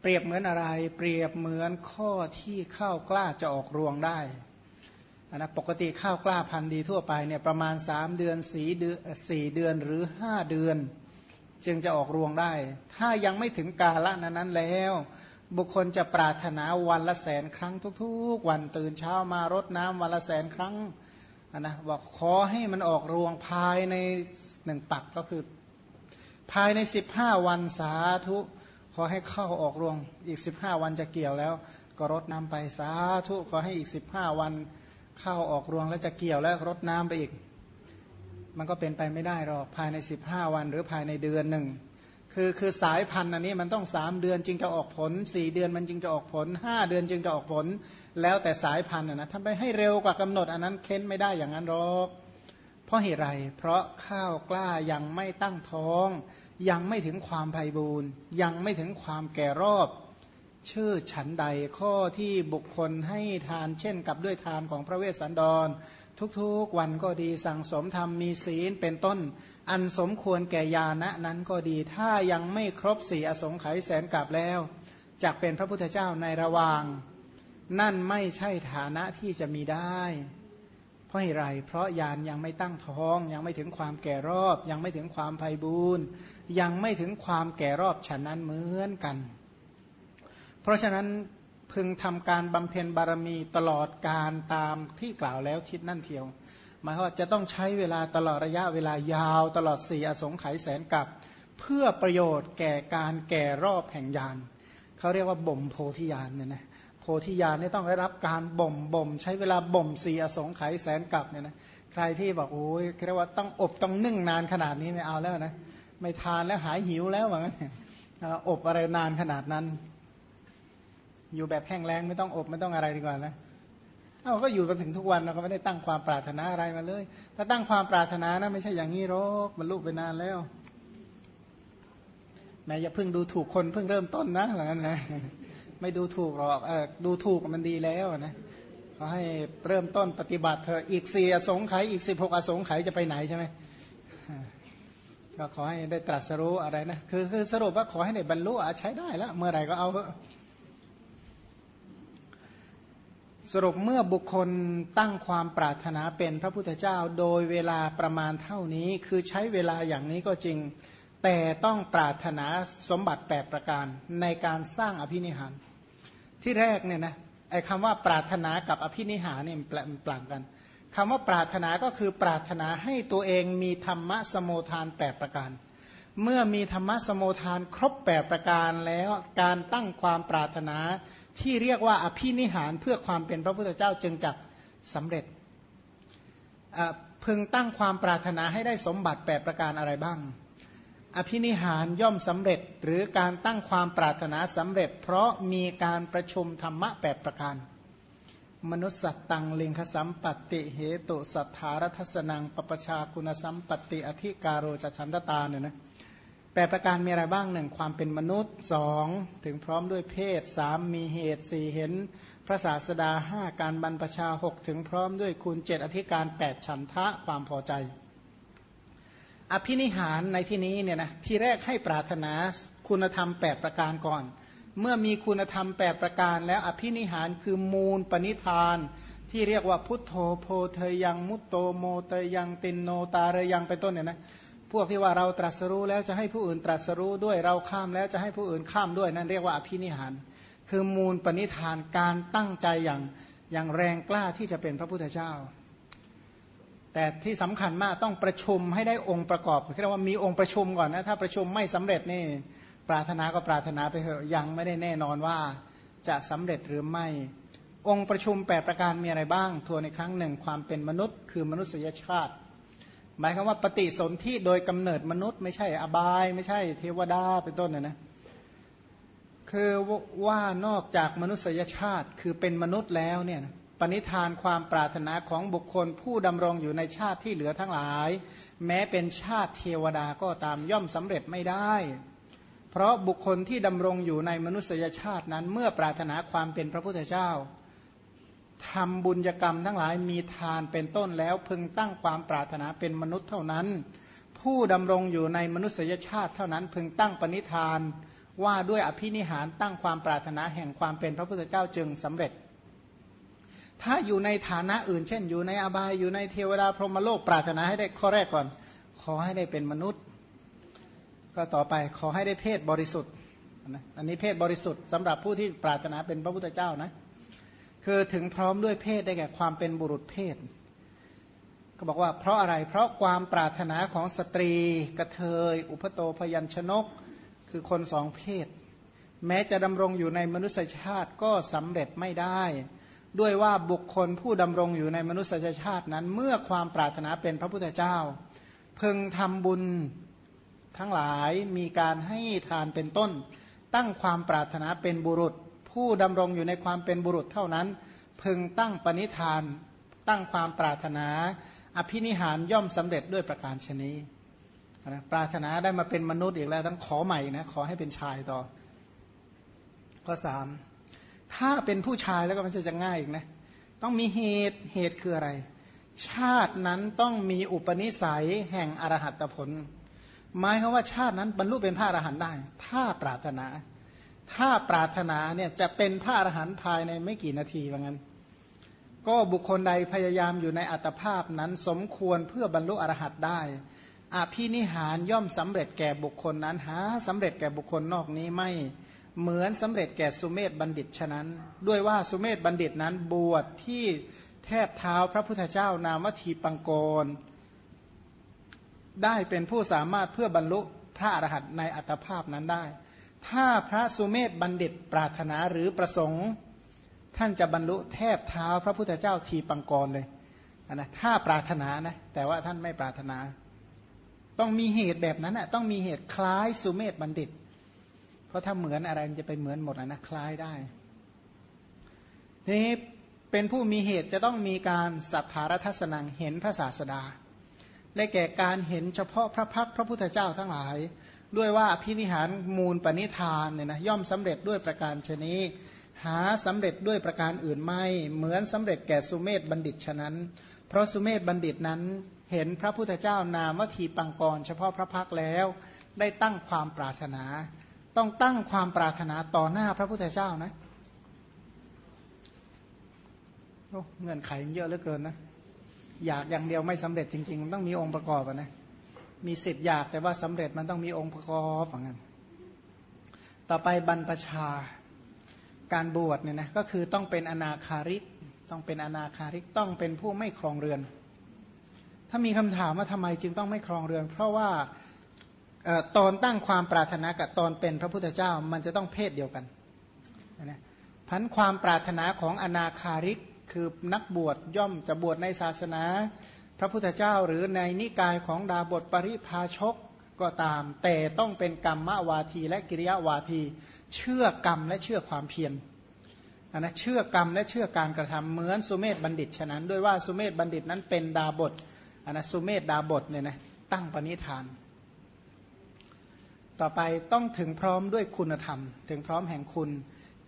เปรียบเหมือนอะไร เปรียบเหมือนข้อที่ข้าวกล้าจะออกรวงได้นะปกติข้าวกล้าพันธุ์ดีทั่วไปเนี่ยประมาณ 3 เดือนสีเดือนสี่เดือนหรือ 5 เดือน จึงจะออกรวงได้ ถ้ายังไม่ถึงกาละนั้นนั้นแล้ว บุคคลจะปรารถนาวันละแสนครั้งทุกๆ วันตื่นเช้ามารดน้ำวันละแสนครั้งนะบอกขอให้มันออกรวงภายในหนึ่งปักก็คือ ภายใน 15 วันสาธุ ขอให้เข้าออกรวงอีก 15 วันจะเกี่ยวแล้ว ก็รดน้ำไปสาธุขอให้อีก 15 วันเข้าออกรวงแล้วจะเกี่ยวแล้วรดน้ำไปอีก มันก็เป็นไปไม่ได้หรอกภายใน 15 วันหรือภายในเดือนหนึ่งคือคือสายพันธุ์อันนี้มันต้อง 3 เดือนจึงจะออกผล 4 เดือนมันจึงจะออกผล 5 เดือนจึงจะออกผล แล้วแต่สายพันธุ์นะถ้าไปให้เร็วกว่ากำหนดอันนั้นเค้นไม่ได้อย่างนั้นหรอก เพราะเหตุไร เพราะข้าวกล้ายังไม่ตั้งท้อง ยังไม่ถึงความไพ่บูรยังไม่ถึงความแก่รอบ ชื่อฉันใดข้อที่บุคคลให้ทานเช่นกับด้วยทานของพระเวสสันดร ทุกๆวันก็ดีสั่งสมธรรมมีศีลเป็นต้น อันสมควรแก่ยานะนั้นก็ดี ถ้ายังไม่ครบสี่อสงไขยแสนกับแล้วจากเป็นพระพุทธเจ้าในระหว่าง นั่นไม่ใช่ฐานะที่จะมีได้ เพราะอะไร เพราะยานยังไม่ตั้งท้อง ยังไม่ถึงความแก่รอบ ยังไม่ถึงความไพ่บูรณ์ยังไม่ถึงความแก่รอบฉะนั้นเหมือนกัน เพราะฉะนั้นพึงทำการบำเพ็ญบารมีตลอดการตามที่กล่าวแล้วทิศนั่นเทียว หมายว่าจะต้องใช้เวลาตลอดระยะเวลายาวตลอดสี่อสงไขยแสนกับเพื่อประโยชน์แก่การแก่รอบแห่งยานเขาเรียกว่าบ่มโพธิญาณเนี่ยนะ พธิญาณนี่ต้องได้รับการบ่มบ่มใช้เวลาบ่มสีอสงไขยแสนกลับเนี่ยนะใครที่บอกโอ้ยเรียกว่าต้องอบต้องนึ่งนานขนาดนี้ไม่เอาแล้วนะไม่ทานแล้วหายหิวแล้วว่างั้นอบอะไรนานขนาดนั้น อยู่แบบแห้งแล้งไม่ต้องอบไม่ต้องอะไรดีกว่านะเอาก็อยู่กันถึงทุกวันเราก็ไม่ได้ตั้งความปรารถนาอะไรมาเลย ถ้าตั้งความปรารถนานะไม่ใช่อย่างนี้หรอกบรรลุไปนานแล้วแม้อย่าเพิ่งดูถูกคนเพิ่งเริ่มต้นนะหลังนั้นนะ ไม่ดูถูกหรอกเออดูถูกมันดีแล้วนะเขาให้เริ่มต้นปฏิบัติเธออีกสี่อสงไขยอีกสิบหกอสงไขยจะไปไหนใช่ไหมก็ขอให้ได้ตรัสรู้อะไรนะคือคือสรุปว่าขอให้ได้บรรลุใช้ได้แล้วเมื่อไหร่ก็เอาสรุปเมื่อบุคคลตั้งความปรารถนาเป็นพระพุทธเจ้าโดยเวลาประมาณเท่านี้ คือใช้เวลาอย่างนี้ก็จริง แต่ต้องปรารถนาสมบัติแปประการในการสร้างอภินิหาร ที่แรกเนี่ยนะไอ้คำว่าปรารถนากับอภินิหารเนี่ยมันปล่างกันคำว่าปรารถนาก็คือปรารถนาให้ตัวเองมีธรรมะสมโมทานแปประการ เมื่อมีธรรมะสมโมทานครบแปประการแล้วการตั้งความปรารถนาที่เรียกว่าอภินิหารเพื่อความเป็นพระพุทธเจ้าจึงจะสำเร็จพึงตั้งความปรารถนาให้ได้สมบัติแปประการอะไรบ้าง อภินิหารย่อมสำเร็จหรือการตั้งความปรารถนาสำเร็จ เพราะมีการประชุมธรรมะแปดประการ มนุษย์สัตตังลิงคสัมปติเหตุสัทธารัตสนังปปชาคุณสัมปติอธิการโรจชันตตาเนี่ยนะแปดประการมีอะไรบ้างหนึ่งความเป็นมนุษย์สองถึงพร้อมด้วยเพศสามมีเหตุสี่เห็น พระศาสดาห้าการบรรพชาหกถึงพร้อมด้วยคุณเจ็ดอธิการแปดฉันทะความพอใจ อภินิหารในที่นี้เนี่ยนะที่แรกให้ปรารถนาคุณธรรมแปดประการก่อน เมื่อมีคุณธรรมแปดประการ แล้วอภินิหารคือมูลปณิธาน ที่เรียกว่าพุทโธโพเทยังมุตโตโมเตยังตินโนตาเรยังเป็นต้นเนี่ยนะพวกที่ว่าเราตรัสรู้แล้วจะให้ผู้อื่นตรัสรู้ด้วยเราข้ามแล้วจะให้ผู้อื่นข้ามด้วยนั่นเรียกว่าอภินิหาร คือมูลปณิธานการตั้งใจอย่างอย่างแรงกล้าที่จะเป็นพระพุทธเจ้า แต่ที่สำคัญมากต้องประชุมให้ได้องค์ประกอบเรียกว่ามีองค์ประชุมก่อนนะถ้าประชุมไม่สำเร็จนี่ปรารถนาก็ปรารถนาไปเถอะยังไม่ได้แน่นอนว่าจะสำเร็จหรือไม่ องค์ประชุมแปประการมีอะไรบ้าง ทัวในครั้งหนึ่งความเป็นมนุษย์ คือมนุษยชาติ หมายความว่าปฏิสนธิโดยกำเนิดมนุษย์ ไม่ใช่อบาย ไม่ใช่เทวดาเป็นต้นนะนะคือว่านอกจากมนุษยชาติคือเป็นมนุษย์แล้วเนี่ย ปณิธานความปรารถนาของบุคคลผู้ดำรงอยู่ในชาติที่เหลือทั้งหลาย แม้เป็นชาติเทวดาก็ตามย่อมสำเร็จไม่ได้ เพราะบุคคลที่ดำรงอยู่ในมนุษยชาตินั้น เมื่อปรารถนาความเป็นพระพุทธเจ้าทำบุญกรรมทั้งหลายมีทานเป็นต้นแล้วพึงตั้งความปรารถนาเป็นมนุษย์เท่านั้น ผู้ดำรงอยู่ในมนุษยชาติเท่านั้น พึงตั้งปณิธานว่าด้วยอภินิหารตั้งความปรารถนาแห่งความเป็นพระพุทธเจ้าจึงสำเร็จ ถ้าอยู่ในฐานะอื่น เช่น อยู่ในอบายอยู่ในเทวดาพรหมโลกปรารถนาให้ได้ข้อแรกก่อน ขอให้ได้เป็นมนุษย์ ก็ต่อไปขอให้ได้เพศบริสุทธิ์นะอันนี้เพศบริสุทธิ์สำหรับผู้ที่ปรารถนาเป็นพระพุทธเจ้านะคือถึงพร้อมด้วยเพศได้แก่ความเป็นบุรุษเพศ ก็บอกว่าเพราะอะไรเพราะความปรารถนาของสตรี กระเทย อุปโตพยัญชนก คือคนสองเพศ แม้จะดำรงอยู่ในมนุษยชาติก็สำเร็จไม่ได้ ด้วยว่าบุคคลผู้ดำรงอยู่ในมนุษยชาตินั้น เมื่อความปรารถนาเป็นพระพุทธเจ้า พึงทำบุญทั้งหลายมีการให้ทานเป็นต้น ตั้งความปรารถนาเป็นบุรุษ ผู้ดำรงอยู่ในความเป็นบุรุษเท่านั้น พึงตั้งปณิธาน ตั้งความปรารถนา อภินิหารย่อมสำเร็จด้วยประการชนีนะปรารถนาได้มาเป็นมนุษย์อีกแล้วต้องขอใหม่นะขอให้เป็นชายต่อข้อสาม ถ้าเป็นผู้ชายแล้วก็มันจะจะง่ายอีกนะ ต้องมีเหตุเหตุคืออะไร ชาตินั้นต้องมีอุปนิสัยแห่งอรหัตผล หมายคือว่าชาตินั้นบรรลุเป็นพระอรหันต์ได้ ถ้าปรารถนา ถ้าปรารถนาเนี่ยจะเป็นพระอรหันต์ภายในไม่กี่นาทีว่างั้น ก็บุคคลใดพยายามอยู่ในอัตภาพนั้นสมควรเพื่อบรรลุอรหัตได้อภินิหารย่อมสำเร็จแก่บุคคลนั้นหาสำเร็จแก่บุคคลนอกนี้ไม่ เหมือนสำเร็จแก่สุเมธบัณฑิตฉะนั้น ด้วยว่าสุเมธบัณฑิตนั้นบวชที่แทบเท้าพระพุทธเจ้านามวทีปังโกร ได้เป็นผู้สามารถเพื่อบรรลุพระอรหันต์ในอัตภาพนั้นได้ ถ้าพระสุเมธบัณฑิตปรารถนาหรือประสงค์ ท่านจะบรรลุแทบเท้าพระพุทธเจ้าทีปังกรเลยนะถ้าปรารถนานะแต่ว่าท่านไม่ปรารถนา ต้องมีเหตุแบบนั้นนะต้องมีเหตุคล้ายสุเมธบัณฑิต ราะถ้าเหมือนอะไรมันจะไปเหมือนหมดนะคล้ายได้นี้เป็นผู้มีเหตุจะต้องมีการสัทธารทัศนังเห็นพระศาสดา และแก่การเห็นเฉพาะพระพักพระพุทธเจ้าทั้งหลาย ด้วยว่าพินิหารมูลปณิธานเนี่ยนะย่อมสำเร็จด้วยประการชนี้ หาสำเร็จด้วยประการอื่นไม่ เหมือนสำเร็จแก่สุเมธบัณฑิตฉะนั้น เพราะสุเมธบัณฑิตนั้นเห็นพระพุทธเจ้านามวทีปังกร เฉพาะพระพักแล้วได้ตั้งความปรารถนา ต้องตั้งความปรารถนาต่อหน้าพระพุทธเจ้านะเงื่อนไขเยอะเหลือเกินนะ อยากอย่างเดียวไม่สำเร็จจริงๆ มันต้องมีองค์ประกอบนะ มีสิทธิ์อยากแต่ว่าสำเร็จมันต้องมีองค์ประกอบอย่างนั้นต่อไปบรรพชาการบวชเนี่ยนะก็คือต้องเป็นอนาคาริก ต้องเป็นอนาคาริกต้องเป็นผู้ไม่ครองเรือน ถ้ามีคำถามว่าทำไมจึงต้องไม่ครองเรือน เพราะว่า ตอนตั้งความปรารถนากับตอนเป็นพระพุทธเจ้ามันจะต้องเพศเดียวกันนะพันความปรารถนาของอนาคาริกคือนักบวชย่อมจะบวชในศาสนา พระพุทธเจ้าหรือในนิกายของดาบทปริพาชกก็ตาม แต่ต้องเป็นกรรมวาทีและกิริยาวาที เชื่อกรรมและเชื่อความเพียรนนะเชื่อกรรมและเชื่อการกระทำเหมือนสุเมธบัณฑิตฉะนั้นด้วยว่าสุเมธบัณฑิตนั้นเป็นดาบทนนะสุเมธดาบทเนี่ยนะตั้งปณิธาน ต่อไปต้องถึงพร้อมด้วยคุณธรรม ถึงพร้อมแห่งคุณ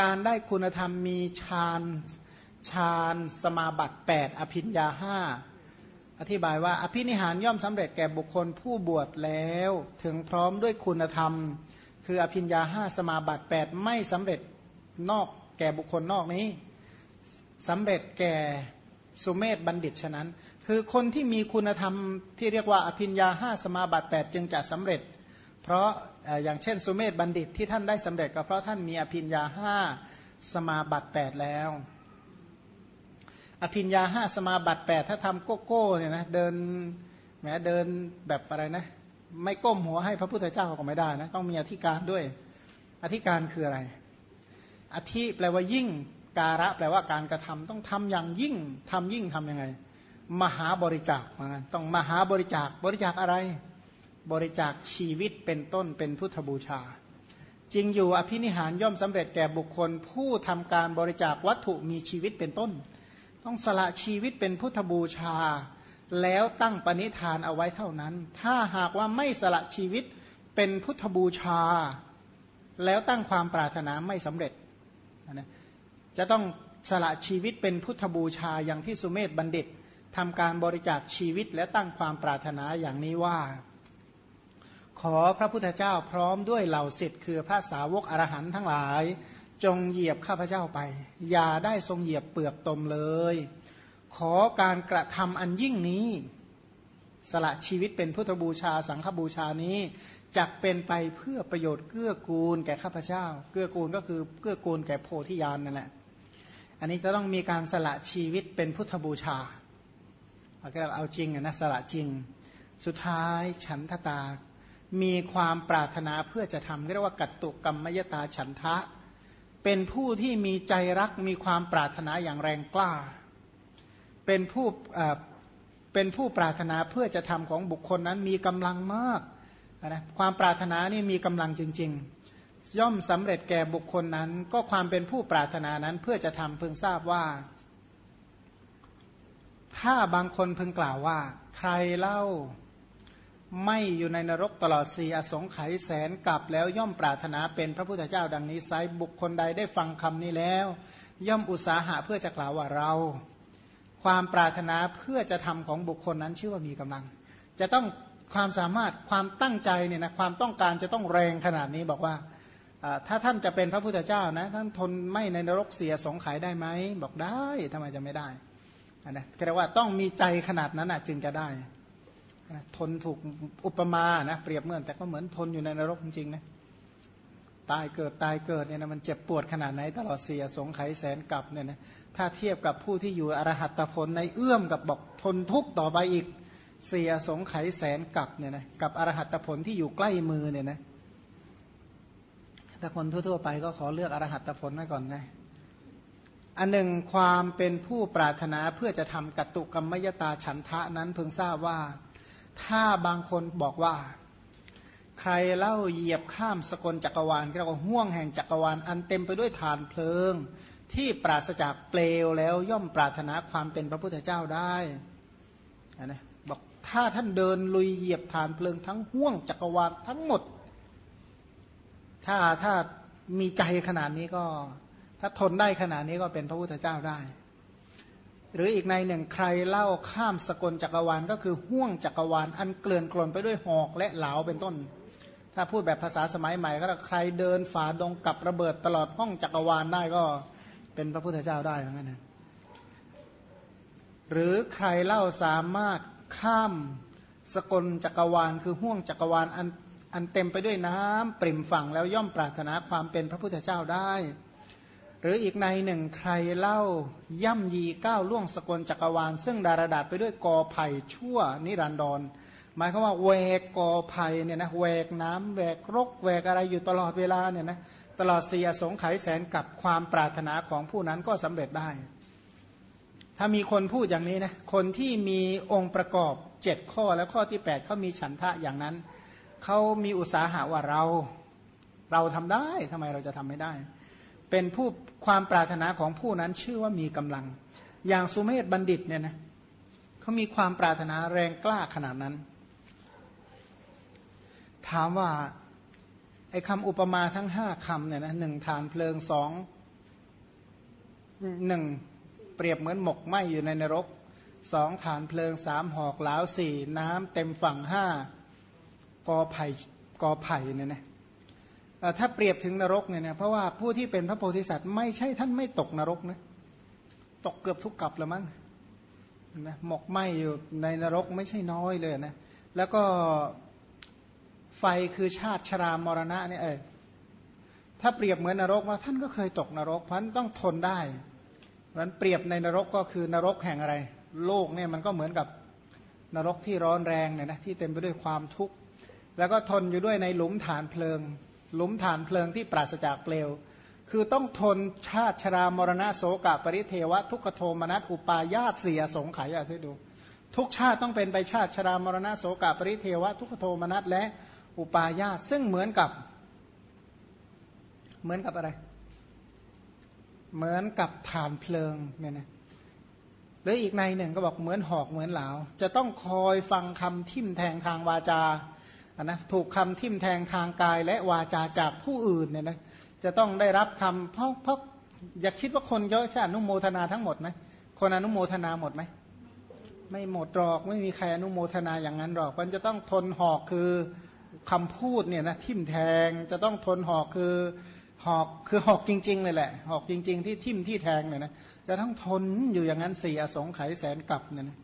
การได้คุณธรรมมีฌานฌานสมาบัติ 8 อภิญญาห้าอธิบายว่าอภินิหารย่อมสำเร็จแก่บุคคลผู้บวชแล้ว ถึงพร้อมด้วยคุณธรรม คืออภิญญาห้าสมาบัติ 8 ไม่สำเร็จนอกแก่บุคคลนอกนี้สำเร็จแก่สุเมธบัณฑิตฉะนั้น คือคนที่มีคุณธรรมที่เรียกว่าอภิญญาห้าสมาบัติ 8 จึงจะสำเร็จ เพราะอย่างเช่นสุเมธบัณฑิตที่ท่านได้สำเร็จก็เพราะท่านมีอภิญญาห้าสมาบัติ8แล้ว อภิญญาห้าสมาบัติ8ถ้าทำโกโก้เนี่ยนะเดินแหมเดินแบบอะไรนะ ไม่ก้มหัวให้พระพุทธเจ้าก็ไม่ได้นะต้องมีอธิการด้วย อธิการคืออะไร อธิแปลว่ายิ่งการะแปลว่าการกระทำต้องทำอย่างยิ่งทำยิ่งทํำยังไง มหาบริจาคเหมือนกันต้องมหาบริจาคบริจาคอะไร บริจาคชีวิตเป็นต้นเป็นพุทธบูชา จริงอยู่อภินิหารย่อมสำเร็จแก่บุคคล ผู้ทำการบริจาควัตถุมีชีวิตเป็นต้น ต้องสละชีวิตเป็นพุทธบูชา แล้วตั้งปณิธานเอาไว้เท่านั้น ถ้าหากว่าไม่สละชีวิตเป็นพุทธบูชา แล้วตั้งความปรารถนาไม่สำเร็จนะจะต้องสละชีวิตเป็นพุทธบูชาอย่างที่สุเมธบัณฑิตทำการบริจาคชีวิตและตั้งความปรารถนาอย่างนี้ว่า ขอพระพุทธเจ้าพร้อมด้วยเหล่าสิทธิ์คือพระสาวกอรหันต์ทั้งหลาย จงเหยียบข้าพเจ้าไป อย่าได้ทรงเหยียบเปลือกตมเลย ขอการกระทำอันยิ่งนี้ สละชีวิตเป็นพุทธบูชาสังฆบูชานี้จักเป็นไปเพื่อประโยชน์เกื้อกูลแก่ข้าพเจ้า เกื้อกูลก็คือเกื้อกูลแก่โพธิญาณนั่นแหละ อันนี้จะต้องมีการสละชีวิตเป็นพุทธบูชาเอาก็เอาจริงนะสละจริง สุดท้ายฉันทตา มีความปรารถนาเพื่อจะทำเรียกว่ากัตตุกรรมยตาฉันทะ เป็นผู้ที่มีใจรักมีความปรารถนาอย่างแรงกล้า เป็นผู้เป็นผู้ปรารถนาเพื่อจะทำของบุคคลนั้นมีกำลังมากนะความปรารถนานี่มีกำลังจริง ๆ ย่อมสำเร็จแก่บุคคลนั้น ก็ความเป็นผู้ปรารถนานั้นเพื่อจะทำเพึงทราบว่า ถ้าบางคนเพึงกล่าวว่า ใครเล่า ไม่อยู่ในนรกตลอดสี่อสงไขยแสนกลับแล้วย่อมปรารถนาเป็นพระพุทธเจ้าดังนี้ไซบุคคลใดได้ฟังคำนี้แล้ว ย่อมอุตสาหะเพื่อจะกล่าวว่าเรา ความปรารถนาเพื่อจะทำของบุคคลนั้นชื่อว่ามีกำลัง จะต้องความสามารถความตั้งใจเนี่ยนะความต้องการจะต้องแรงขนาดนี้บอกว่าถ้าท่านจะเป็นพระพุทธเจ้านะท่านทนไม่ในนรกเสียสงไขได้ไหมบอกได้ทำไมจะไม่ได้นะเรียกว่าต้องมีใจขนาดนั้นนะจึงจะได้ ทนถูกอุปมานะเปรียบเหมือนแต่ก็เหมือนทนอยู่ในนรกจริงๆนะตายเกิดตายเกิดเนี่ยนะมันเจ็บปวดขนาดไหนตลอดเสียสงไขแสนกับเนี่ยนะถ้าเทียบกับผู้ที่อยู่อรหัตผลในเอื้อมกับบอกทนทุกข์ต่อไปอีกเสียสงไขแสนกับเนี่ยนะกับอรหัตผลที่อยู่ใกล้มือเนี่ยนะถ้าคนทั่วๆไปก็ขอเลือกอรหัตผลไว้ก่อนไงอันหนึ่งความเป็นผู้ปรารถนาเพื่อจะทำกัตตุกรรมยตาฉันทะนั้นเพิ่งทราบว่า ถ้าบางคนบอกว่า ใครเล่าเหยียบข้ามสกลจักรวาลเรียกว่าห่วงแห่งจักรวาลอันเต็มไปด้วยฐานเพลิง ที่ปราศจากเปลวแล้วย่อมปรารถนาความเป็นพระพุทธเจ้าได้นะถ้าท่านเดินลุยเหยียบฐานเพลิงทั้งห่วงจักรวาลทั้งหมด ถ้าถ้ามีใจขนาดนี้ก็ ถ้าทนได้ขนาดนี้ก็เป็นพระพุทธเจ้าได้ หรืออีกในหนึ่งใครเล่าข้ามสกลจักรวาลก็คือห่วงจักรวาลอันเกลื่อนกลนไปด้วยหอกและเหลาเป็นต้น ถ้าพูดแบบภาษาสมัยใหม่ ก็ใครเดินฝ่าดงกับระเบิดตลอดห้องจักรวาลได้ก็เป็นพระพุทธเจ้าได้เหมือนกันนะหรือใครเล่าสามารถข้ามสกลจักรวาล คือห่วงจักรวาลอันอันเต็มไปด้วยน้ำปริ่มฝั่งแล้วย่อมปรารถนาความเป็นพระพุทธเจ้าได้ หรืออีกในหนึ่งใครเล่าย่ำยีก้าวล่วงสกลจักรวาล ซึ่งดารดาษไปด้วยกอไผ่ชั่วนิรันดร หมายความว่าแวกกอไผ่เนี่ยนะแวกน้ำแวกรกแวกอะไรอยู่ตลอดเวลาเนี่ยนะตลอดเสียสงไขแสนกับความปรารถนาของผู้นั้นก็สำเร็จได้ ถ้ามีคนพูดอย่างนี้นะคนที่มีองค์ประกอบเจ็ดข้อแล้วข้อที่แปดเขามีฉันทะอย่างนั้นเขามีอุตสาหะว่าเรา เราทำได้ทำไมเราจะทำไม่ได้ เป็นผู้ความปรารถนาของผู้นั้นชื่อว่ามีกำลัง อย่างสุเมธบัณฑิตเนี่ยนะเขามีความปรารถนาแรงกล้าขนาดนั้น ถามว่าไอ้คำอุปมาทั้งห้าคำเนี่ยนะหนึ่งฐานเพลิงสองหนึ่งเปรียบเหมือนหมกไหมอยู่ในนรกสองฐานเพลิงสามหอกเหลาสี่น้ำเต็มฝั่งห้ากอไผ่กอไผ่เนี่ยนะ ถ้าเปรียบถึงนรกเนี่ยนะเพราะว่าผู้ที่เป็นพระโพธิสัตว์ไม่ใช่ท่านไม่ตกนรกนะตกเกือบทุกกับละมั้งนะหมกไหมอยู่ในนรกไม่ใช่น้อยเลยนะแล้วก็ไฟคือชาติชรามรณะเนี่ยเออถ้าเปรียบเหมือนนรกว่าท่านก็เคยตกนรกเพราะต้องทนได้มันเปรียบในนรกก็คือนรกแห่งอะไร โลกเนี่ยมันก็เหมือนกับนรกที่ร้อนแรงเนี่ยนะที่เต็มไปด้วยความทุกข์แล้วก็ทนอยู่ด้วยในหลุมฐานเพลิง หลุมฐานเพลิงที่ปราศจากเปลว คือต้องทนชาติชรามรณะโสกปริเทวะ ทุกขโทมนัสอุปายาตเสียสงไขยอาซิดู ทุกชาติต้องเป็นไปชาติชรามรณะโสกปริเทวะ ทุกขโทมนัสและอุปายาตซึ่งเหมือนกับ เหมือนกับอะไร เหมือนกับฐานเพลิงเนี่ยนะหรืออีกในหนึ่งก็บอกเหมือนหอกเหมือนเหลาจะต้องคอยฟังคำทิ่มแทงทางวาจา นะถูกคำทิ่มแทงทางกายและวาจาจากผู้อื่นเนี่ยนะจะต้องได้รับคำเพราะเพราะอย่าคิดว่าคนเยอะใช่อนุโมทนาทั้งหมดไหมคนอนุโมทนาหมดไหมไม่หมดหรอกไม่มีใครอนุโมทนาอย่างนั้นหรอก มันจะต้องทนหอกคือคำพูดเนี่ยนะทิ่มแทงจะต้องทนหอกคือหอกคือหอกจริง ๆ เลยแหละ หอกจริง ๆ ที่ทิ่มที่แทงเนี่ยนะจะต้องทนอยู่อย่างนั้นสี่อสงไขยแสนกลับเนี่ยนะ